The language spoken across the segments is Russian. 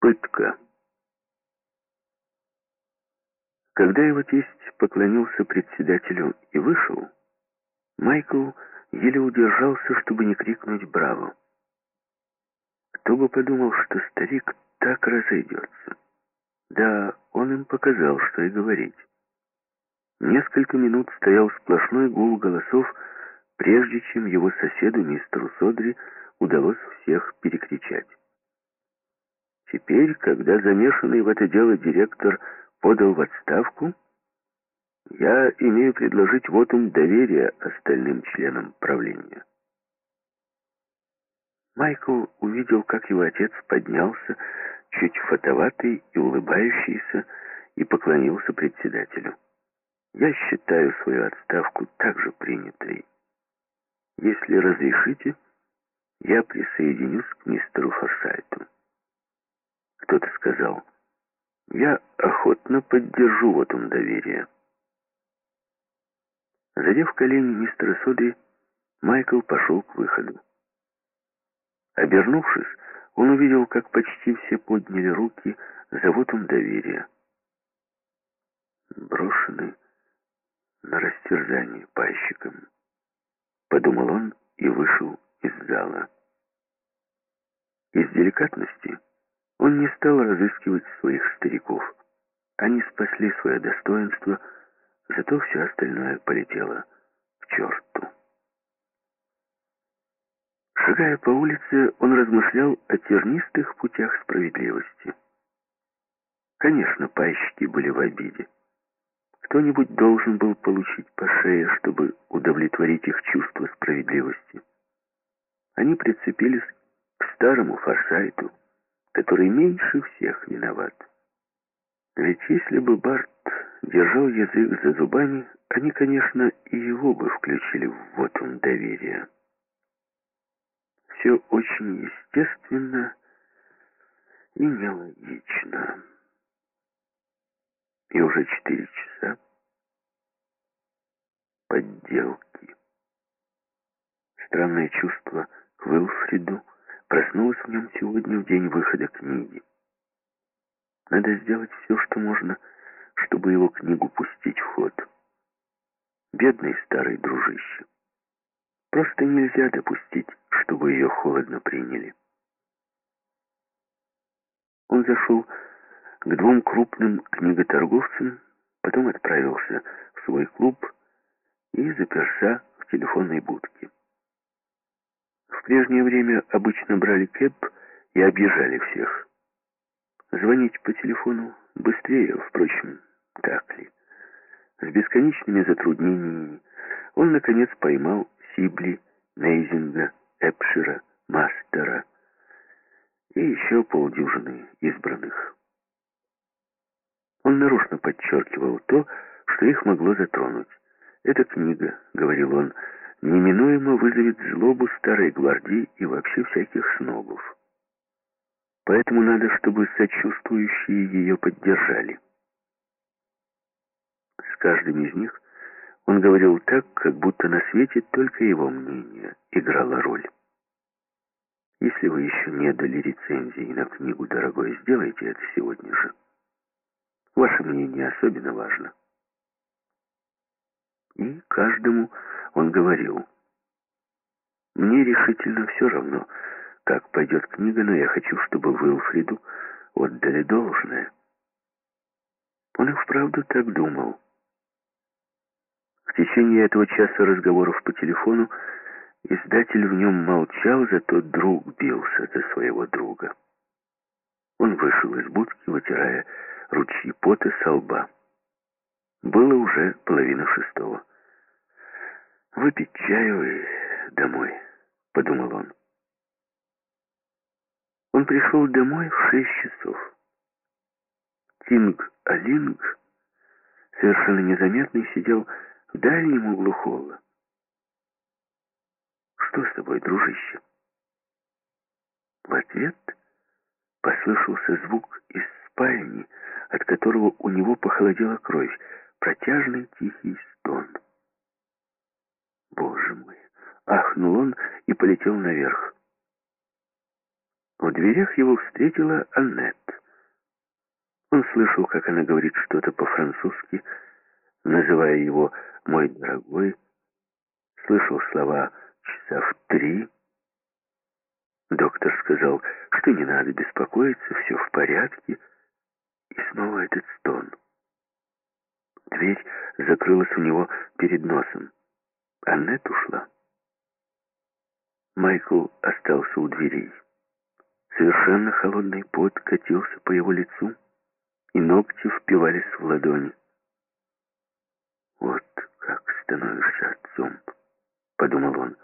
Пытка. Когда его тесть поклонился председателю и вышел, Майкл еле удержался, чтобы не крикнуть «Браво!». Кто бы подумал, что старик так разойдется. Да, он им показал, что и говорить. Несколько минут стоял сплошной гул голосов, прежде чем его соседу, мистеру Содри, удалось всех перекричать. Теперь, когда замешанный в это дело директор подал в отставку, я имею предложить вот им доверие остальным членам правления. Майкл увидел, как его отец поднялся, чуть фотоватый и улыбающийся, и поклонился председателю. «Я считаю свою отставку также принятой. Если разрешите, я присоединюсь к мистеру Форсайту». Кто-то сказал, «Я охотно поддержу вот он доверие». Задев колени мистера Содри, Майкл пошел к выходу. Обернувшись, он увидел, как почти все подняли руки за вотом доверия. Брошенный на растерзание пайщиком, подумал он и вышел из зала. Из деликатности он не стал разыскивать своих стариков. Они спасли свое достоинство, зато все остальное полетело к черту. Шагая по улице, он размышлял о тернистых путях справедливости. Конечно, пайщики были в обиде. Кто-нибудь должен был получить по шее, чтобы удовлетворить их чувство справедливости. Они прицепились к старому форсайту, который меньше всех виноват. Ведь если бы Барт держал язык за зубами, они, конечно, и его бы включили в вот он доверия все очень естественно и нелогично. И уже четыре часа подделки. Странное чувство к Уилфриду проснулось в нем сегодня в день выхода книги. Надо сделать все, что можно, чтобы его книгу пустить в ход. Бедный старый дружище. Просто нельзя допустить, чтобы ее холодно приняли. Он зашел к двум крупным книготорговцам, потом отправился в свой клуб и заперся в телефонной будке. В прежнее время обычно брали кэп и объезжали всех. Звонить по телефону быстрее, впрочем, так ли. С бесконечными затруднениями он, наконец, поймал Сибли, Мейзинга, Эпшира, Мастера и еще полдюжины избранных. Он нарочно подчеркивал то, что их могло затронуть. «Эта книга», — говорил он, — «неминуемо вызовет злобу старой гвардии и вообще всяких снобов. Поэтому надо, чтобы сочувствующие ее поддержали». С каждым из них он говорил так, как будто на свете только его мнение играло роль. Если вы еще не дали рецензии на книгу, дорогой, сделайте это сегодня же. Ваше мнение особенно важно. И каждому он говорил, мне решительно все равно, как пойдет книга, но я хочу, чтобы Уилфриду отдали должное. Он и вправду так думал. В течение этого часа разговоров по телефону издатель в нем молчал, зато друг бился за своего друга. Он вышел из будки, вытирая ручьи пота со лба. Было уже половина шестого. «Выпить чаю и домой», — подумал он. Он пришел домой в шесть часов. Тинг Алинг, совершенно незаметный, сидел в дальнем углу холла. «Что с тобой, дружище?» В ответ послышался звук из спальни, от которого у него похолодела кровь, протяжный тихий стон. «Боже мой!» — ахнул он и полетел наверх. В дверях его встретила Аннет. Он слышал, как она говорит что-то по-французски, называя его «мой дорогой», слышал слова «часа в три». Доктор сказал, что не надо беспокоиться, все в порядке, и снова этот стон. Дверь закрылась у него перед носом. Аннет ушла. Майкл остался у дверей. Совершенно холодный пот катился по его лицу, и ногти впивались в ладони. «Вот как становишься отцом», — подумал он.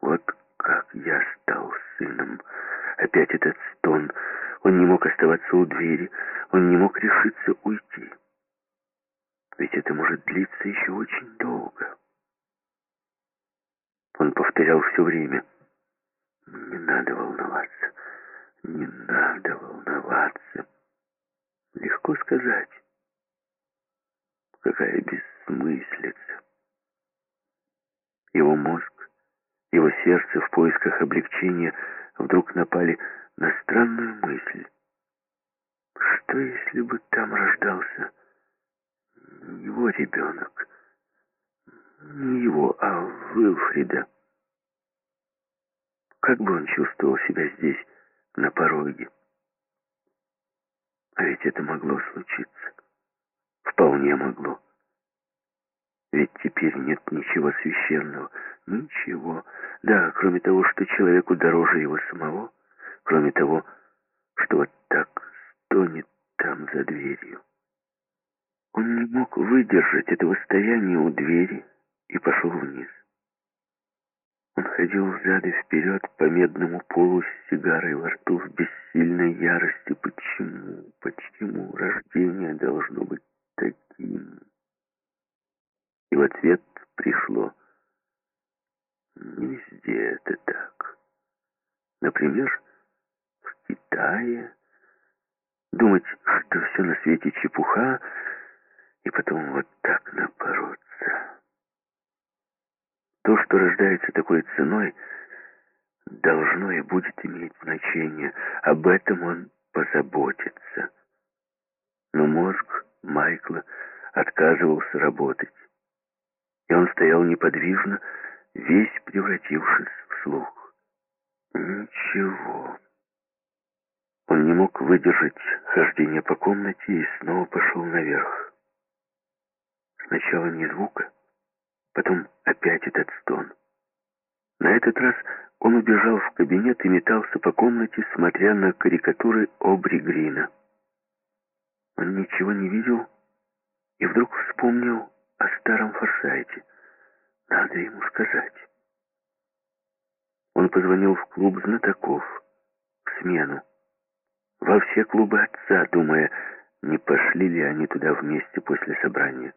«Вот как я стал сыном». Опять этот стон. Он не мог оставаться у двери, он не мог решиться уйти. Ведь это может длиться еще очень долго. Он повторял все время. «Не надо волноваться, не надо волноваться». Легко сказать. Какая бессмыслица. Его мозг, его сердце в поисках облегчения вдруг напали на странную мысль. Что, если бы там рождался его ребенок? Не его, а Вилфрида. Как бы он чувствовал себя здесь, на пороге? А ведь это могло случиться. Вполне могло. Ведь теперь нет ничего священного. Ничего. Да, кроме того, что человеку дороже его самого. Кроме того, что вот так стонет там за дверью. Он не мог выдержать этого стояния у двери и пошел вниз. Он ходил взад и вперед по медному полу с сигарой во рту в бессильной ярости. Почему, почему рождение должно быть таким? И в ответ пришло «Не везде это так. Например, в Китае думать, что все на свете чепуха, и потом вот так напороться». То, что рождается такой ценой, должно и будет иметь значение. Об этом он позаботится. Но мозг Майкла отказывался работать. И он стоял неподвижно, весь превратившись в слух. Ничего. Он не мог выдержать хождение по комнате и снова пошел наверх. Сначала ни звука, Потом опять этот стон. На этот раз он убежал в кабинет и метался по комнате, смотря на карикатуры Обри Грина. Он ничего не видел и вдруг вспомнил о старом Форсайте. Надо ему сказать. Он позвонил в клуб знатоков, в смену. Во все клубы отца, думая, не пошли ли они туда вместе после собрания.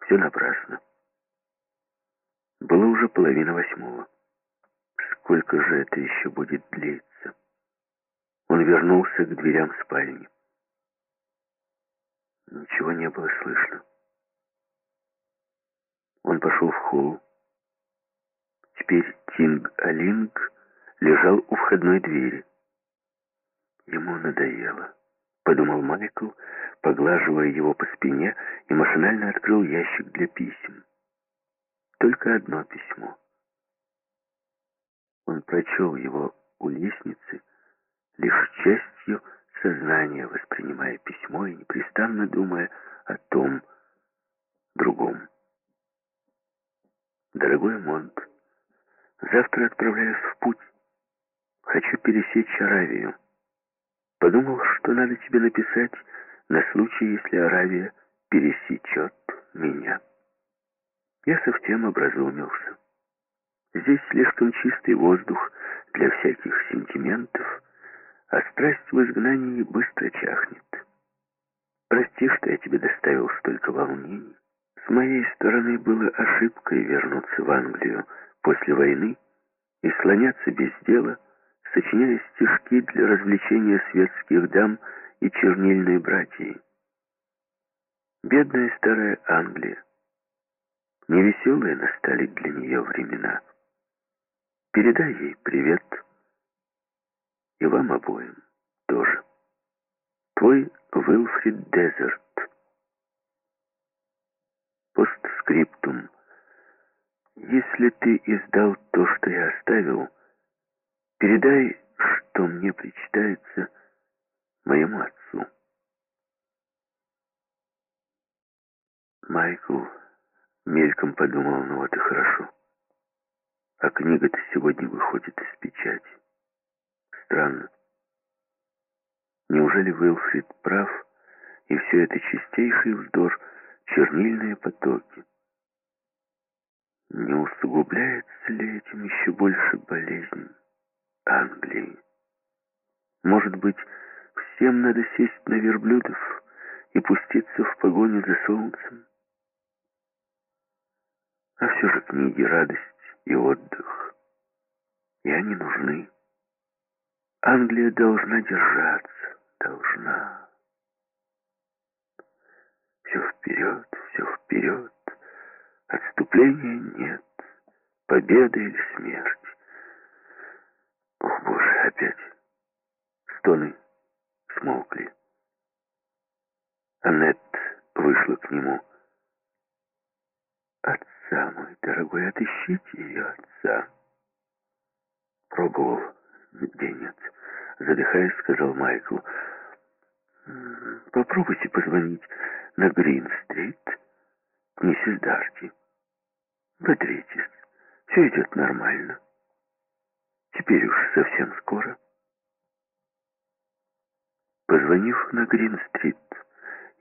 Все напрасно. Было уже половина восьмого. Сколько же это еще будет длиться? Он вернулся к дверям спальни. Ничего не было слышно. Он пошел в холл. Теперь Тинг-Алинг лежал у входной двери. Ему надоело, подумал Майкл, поглаживая его по спине и машинально открыл ящик для писем только одно письмо. Он прочел его у лестницы, лишь частью сознания воспринимая письмо и непрестанно думая о том другом. Дорогой Монт, завтра отправляюсь в путь. Хочу пересечь Аравию. Подумал, что надо тебе написать на случай, если Аравия пересечет меня. Я совсем образумился. Здесь слишком чистый воздух для всяких сентиментов, а страсть в изгнании быстро чахнет. Прости, что я тебе доставил столько волнений. С моей стороны было ошибкой вернуться в Англию после войны и слоняться без дела, сочиняя стишки для развлечения светских дам и чернильной братьи. Бедная старая Англия. Невеселые настали для нее времена. Передай ей привет. И вам обоим тоже. Твой Уилфрид Дезерт. Постскриптум. Если ты издал то, что я оставил, передай, что мне причитается моему отцу. Майкл мельком подумал, ну вот и хорошо. А книга-то сегодня выходит из печати. Странно. Неужели Уилфрид прав, и все это чистейший вздор, чернильные потоки? Не усугубляется ли этим еще больше болезнь Англии? Может быть, всем надо сесть на верблюдов и пуститься в погоню за солнцем? А все же книги — радость и отдых. И они нужны. Англия должна держаться, должна. Все вперед, все вперед. Отступления нет. Победа или смерть. О, Боже, опять. Стоны смолкли. Аннет вышла к нему. «Отца, мой дорогой, отыщите ее отца!» Пробовал, нигде нет. Задыхаясь, сказал Майкл. «Попробуйте позвонить на Грин-стрит к миссис Дарти. Бодритесь, все идет нормально. Теперь уж совсем скоро». Позвонив на Грин-стрит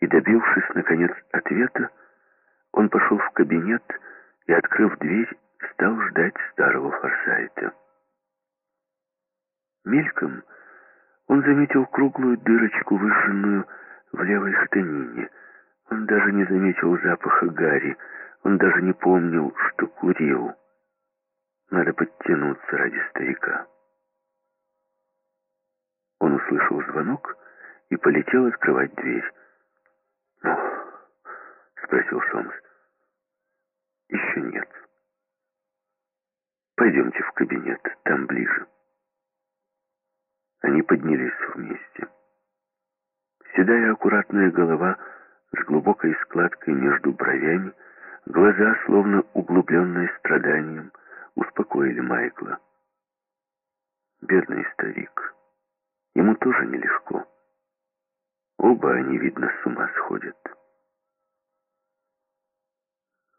и добившись, наконец, ответа, он пошел в кабинет и, открыв дверь, стал ждать старого Форсайта. Мельком он заметил круглую дырочку, выжженную в левой штанине. Он даже не заметил запаха гари, он даже не помнил, что курил. Надо подтянуться ради старика. Он услышал звонок и полетел открывать дверь. «Ну?» — спросил Сомс. «Еще нет. Пойдемте в кабинет, там ближе». Они поднялись вместе. Седая аккуратная голова с глубокой складкой между бровями, глаза, словно углубленные страданием, успокоили Майкла. Бедный старик. Ему тоже нелегко. Оба они, видно, с ума сходят.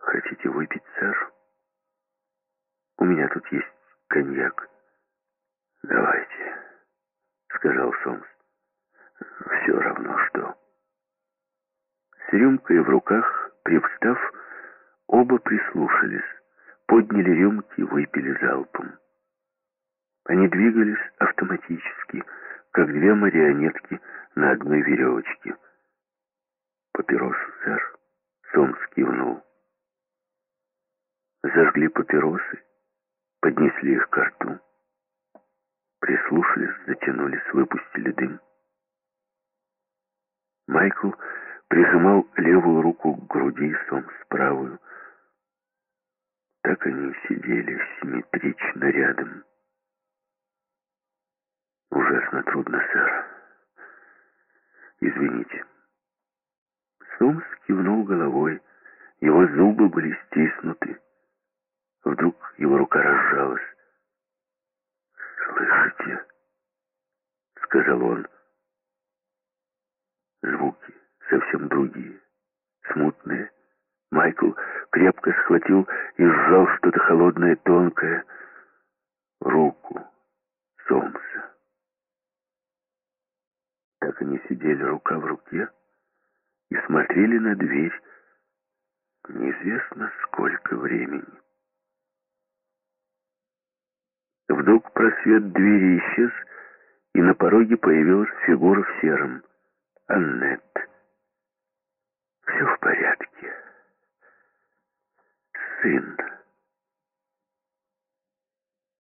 Хотите выпить, сэр? У меня тут есть коньяк. Давайте, сказал Сомс. Все равно что. С рюмкой в руках, привстав, оба прислушались, подняли рюмки и выпили залпом. Они двигались автоматически, как две марионетки на одной веревочке. «Папиросу, сэр?» Сомс кивнул. Зажгли папиросы, поднесли их к рту. Прислушались, затянулись, выпустили дым. Майкл прижимал левую руку к груди, Сомс правую. Так они сидели симметрично рядом. Ужасно трудно, сэр. Извините. Сомс кивнул головой. Его зубы были стиснуты. Вдруг его рука разжалась. Сказал он. Звуки совсем другие, смутные. Майкл крепко схватил и сжал что-то холодное, тонкое, руку Сомса. Так они сидели рука в руке и смотрели на дверь неизвестно сколько времени. Вдруг просвет двери исчез, и на пороге появилась фигура в сером. Аннет. Все в порядке. Сын.